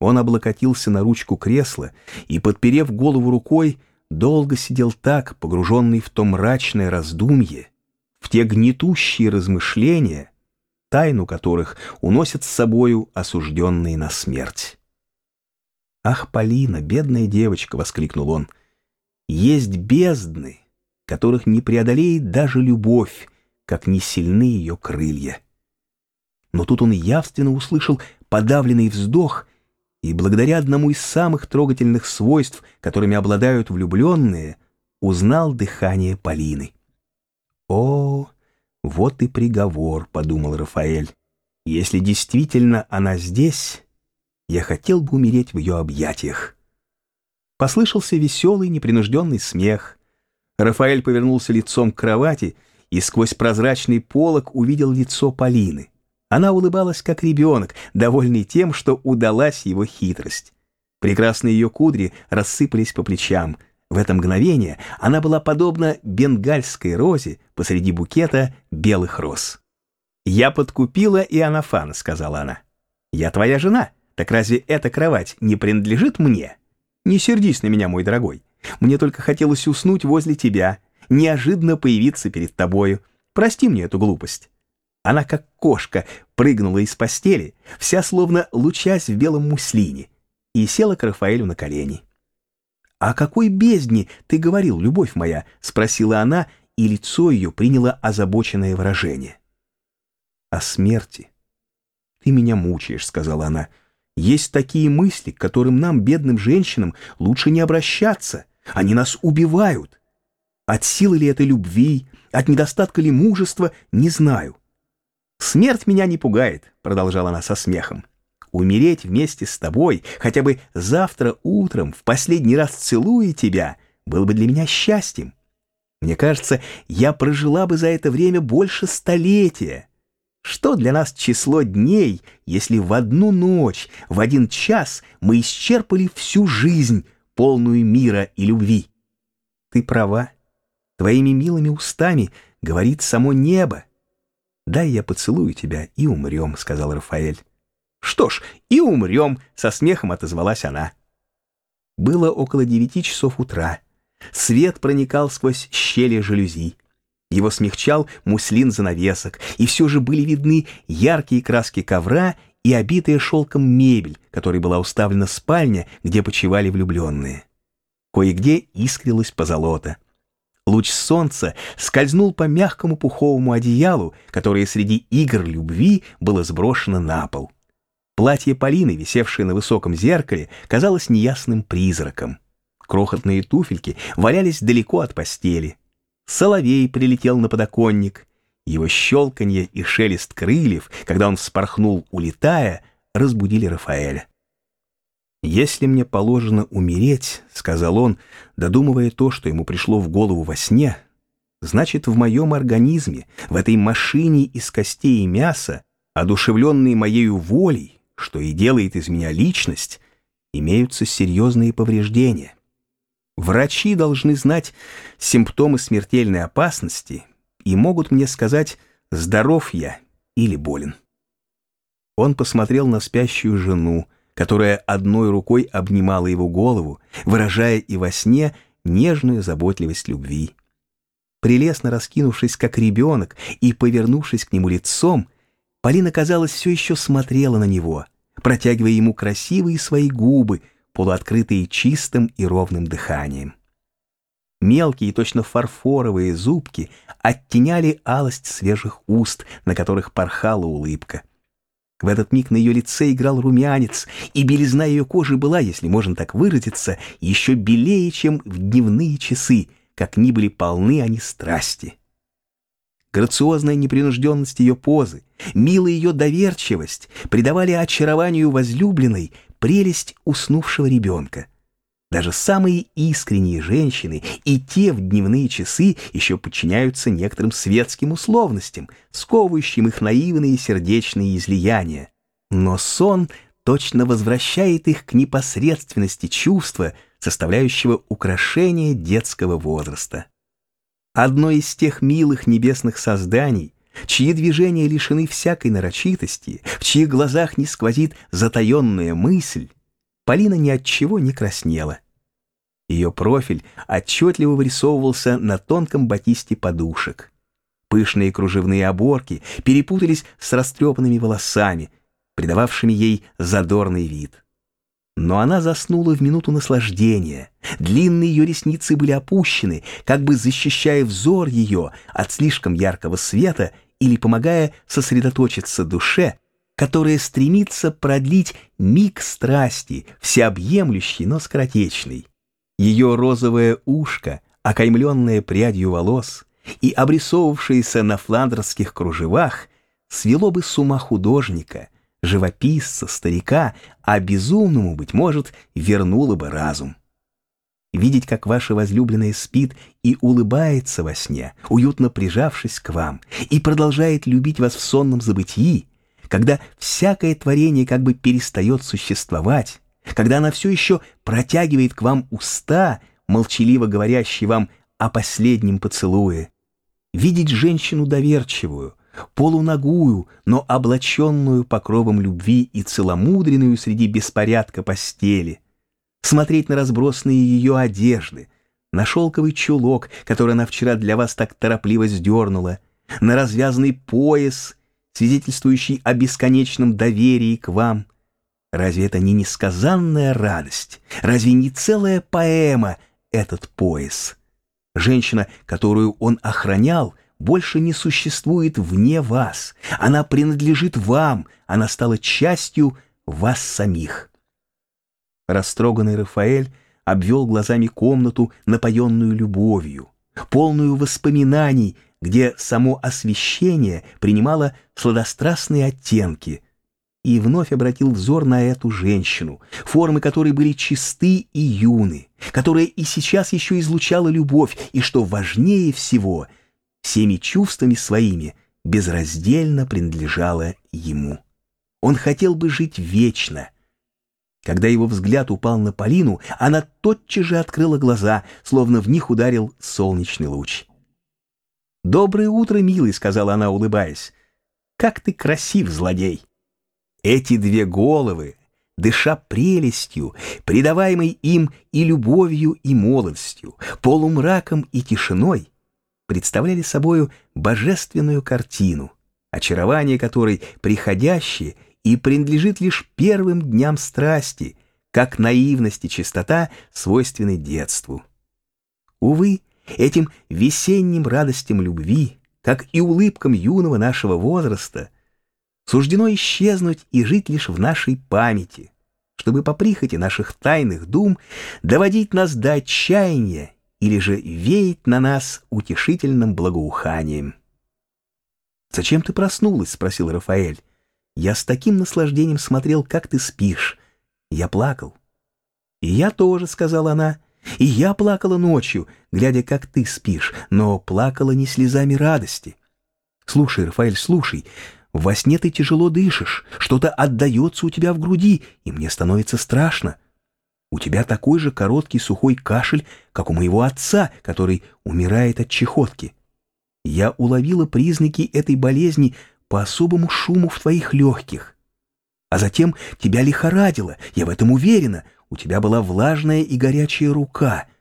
Он облокотился на ручку кресла и, подперев голову рукой, долго сидел так, погруженный в то мрачное раздумье, в те гнетущие размышления, тайну которых уносят с собою осужденные на смерть. «Ах, Полина, бедная девочка!» — воскликнул он. «Есть бездны, которых не преодолеет даже любовь, как не сильны ее крылья». Но тут он явственно услышал подавленный вздох и благодаря одному из самых трогательных свойств, которыми обладают влюбленные, узнал дыхание Полины. «О, вот и приговор», — подумал Рафаэль. «Если действительно она здесь, я хотел бы умереть в ее объятиях». Послышался веселый, непринужденный смех. Рафаэль повернулся лицом к кровати и сквозь прозрачный полог увидел лицо Полины. Она улыбалась, как ребенок, довольный тем, что удалась его хитрость. Прекрасные ее кудри рассыпались по плечам. В это мгновение она была подобна бенгальской розе посреди букета белых роз. «Я подкупила Иоаннафана», — сказала она. «Я твоя жена. Так разве эта кровать не принадлежит мне? Не сердись на меня, мой дорогой. Мне только хотелось уснуть возле тебя, неожиданно появиться перед тобою. Прости мне эту глупость». Она, как кошка, прыгнула из постели, вся словно лучась в белом муслине, и села к Рафаэлю на колени. «О какой бездне ты говорил, любовь моя?» — спросила она, и лицо ее приняло озабоченное выражение. «О смерти. Ты меня мучаешь», — сказала она. «Есть такие мысли, к которым нам, бедным женщинам, лучше не обращаться. Они нас убивают. От силы ли это любви, от недостатка ли мужества, не знаю. «Смерть меня не пугает», — продолжала она со смехом. «Умереть вместе с тобой, хотя бы завтра утром, в последний раз целуя тебя, было бы для меня счастьем. Мне кажется, я прожила бы за это время больше столетия. Что для нас число дней, если в одну ночь, в один час мы исчерпали всю жизнь, полную мира и любви? Ты права. Твоими милыми устами говорит само небо. «Дай я поцелую тебя и умрем», — сказал Рафаэль. «Что ж, и умрем», — со смехом отозвалась она. Было около девяти часов утра. Свет проникал сквозь щели жалюзи. Его смягчал муслин занавесок, и все же были видны яркие краски ковра и обитая шелком мебель, которой была уставлена спальня, где почивали влюбленные. Кое-где искрилась позолота. Луч солнца скользнул по мягкому пуховому одеялу, которое среди игр любви было сброшено на пол. Платье Полины, висевшее на высоком зеркале, казалось неясным призраком. Крохотные туфельки валялись далеко от постели. Соловей прилетел на подоконник. Его щелканье и шелест крыльев, когда он вспорхнул, улетая, разбудили Рафаэля. «Если мне положено умереть», — сказал он, додумывая то, что ему пришло в голову во сне, «значит, в моем организме, в этой машине из костей и мяса, одушевленной моею волей, что и делает из меня личность, имеются серьезные повреждения. Врачи должны знать симптомы смертельной опасности и могут мне сказать, здоров я или болен». Он посмотрел на спящую жену, которая одной рукой обнимала его голову, выражая и во сне нежную заботливость любви. Прелестно раскинувшись, как ребенок, и повернувшись к нему лицом, Полина, казалось, все еще смотрела на него, протягивая ему красивые свои губы, полуоткрытые чистым и ровным дыханием. Мелкие, точно фарфоровые зубки оттеняли алость свежих уст, на которых порхала улыбка. В этот миг на ее лице играл румянец, и белизна ее кожи была, если можно так выразиться, еще белее, чем в дневные часы, как ни были полны они страсти. Грациозная непринужденность ее позы, милая ее доверчивость придавали очарованию возлюбленной прелесть уснувшего ребенка — даже самые искренние женщины и те в дневные часы еще подчиняются некоторым светским условностям, сковывающим их наивные сердечные излияния. Но сон точно возвращает их к непосредственности чувства, составляющего украшение детского возраста. Одно из тех милых небесных созданий, чьи движения лишены всякой нарочитости, в чьих глазах не сквозит затаенная мысль, Полина ни от чего не краснела. Ее профиль отчетливо вырисовывался на тонком батисте подушек. Пышные кружевные оборки перепутались с растрепанными волосами, придававшими ей задорный вид. Но она заснула в минуту наслаждения. Длинные ее ресницы были опущены, как бы защищая взор ее от слишком яркого света или помогая сосредоточиться душе, которая стремится продлить миг страсти, всеобъемлющий, но скоротечный. Ее розовое ушко, окаймленное прядью волос и обрисовавшееся на фландерских кружевах, свело бы с ума художника, живописца, старика, а безумному, быть может, вернуло бы разум. Видеть, как ваша возлюбленная спит и улыбается во сне, уютно прижавшись к вам, и продолжает любить вас в сонном забытии, когда всякое творение как бы перестает существовать, когда она все еще протягивает к вам уста, молчаливо говорящие вам о последнем поцелуе. Видеть женщину доверчивую, полуногую, но облаченную покровом любви и целомудренную среди беспорядка постели. Смотреть на разбросанные ее одежды, на шелковый чулок, который она вчера для вас так торопливо сдернула, на развязанный пояс, свидетельствующий о бесконечном доверии к вам — Разве это не несказанная радость? Разве не целая поэма этот пояс? Женщина, которую он охранял, больше не существует вне вас. Она принадлежит вам, она стала частью вас самих. Растроганный Рафаэль обвел глазами комнату, напоенную любовью, полную воспоминаний, где само освещение принимало сладострастные оттенки — и вновь обратил взор на эту женщину, формы которой были чисты и юны, которая и сейчас еще излучала любовь, и, что важнее всего, всеми чувствами своими безраздельно принадлежала ему. Он хотел бы жить вечно. Когда его взгляд упал на Полину, она тотчас же открыла глаза, словно в них ударил солнечный луч. «Доброе утро, милый», — сказала она, улыбаясь. «Как ты красив, злодей!» Эти две головы, дыша прелестью, придаваемой им и любовью, и молодостью, полумраком и тишиной, представляли собою божественную картину, очарование которой приходящее и принадлежит лишь первым дням страсти, как наивность и чистота свойственны детству. Увы, этим весенним радостям любви, как и улыбкам юного нашего возраста, суждено исчезнуть и жить лишь в нашей памяти, чтобы по прихоти наших тайных дум доводить нас до отчаяния или же веять на нас утешительным благоуханием. «Зачем ты проснулась?» — спросил Рафаэль. «Я с таким наслаждением смотрел, как ты спишь. Я плакал». «И я тоже», — сказала она. «И я плакала ночью, глядя, как ты спишь, но плакала не слезами радости». «Слушай, Рафаэль, слушай, во сне ты тяжело дышишь, что-то отдается у тебя в груди, и мне становится страшно. У тебя такой же короткий сухой кашель, как у моего отца, который умирает от чехотки. Я уловила признаки этой болезни по особому шуму в твоих легких. А затем тебя лихорадило, я в этом уверена. У тебя была влажная и горячая рука —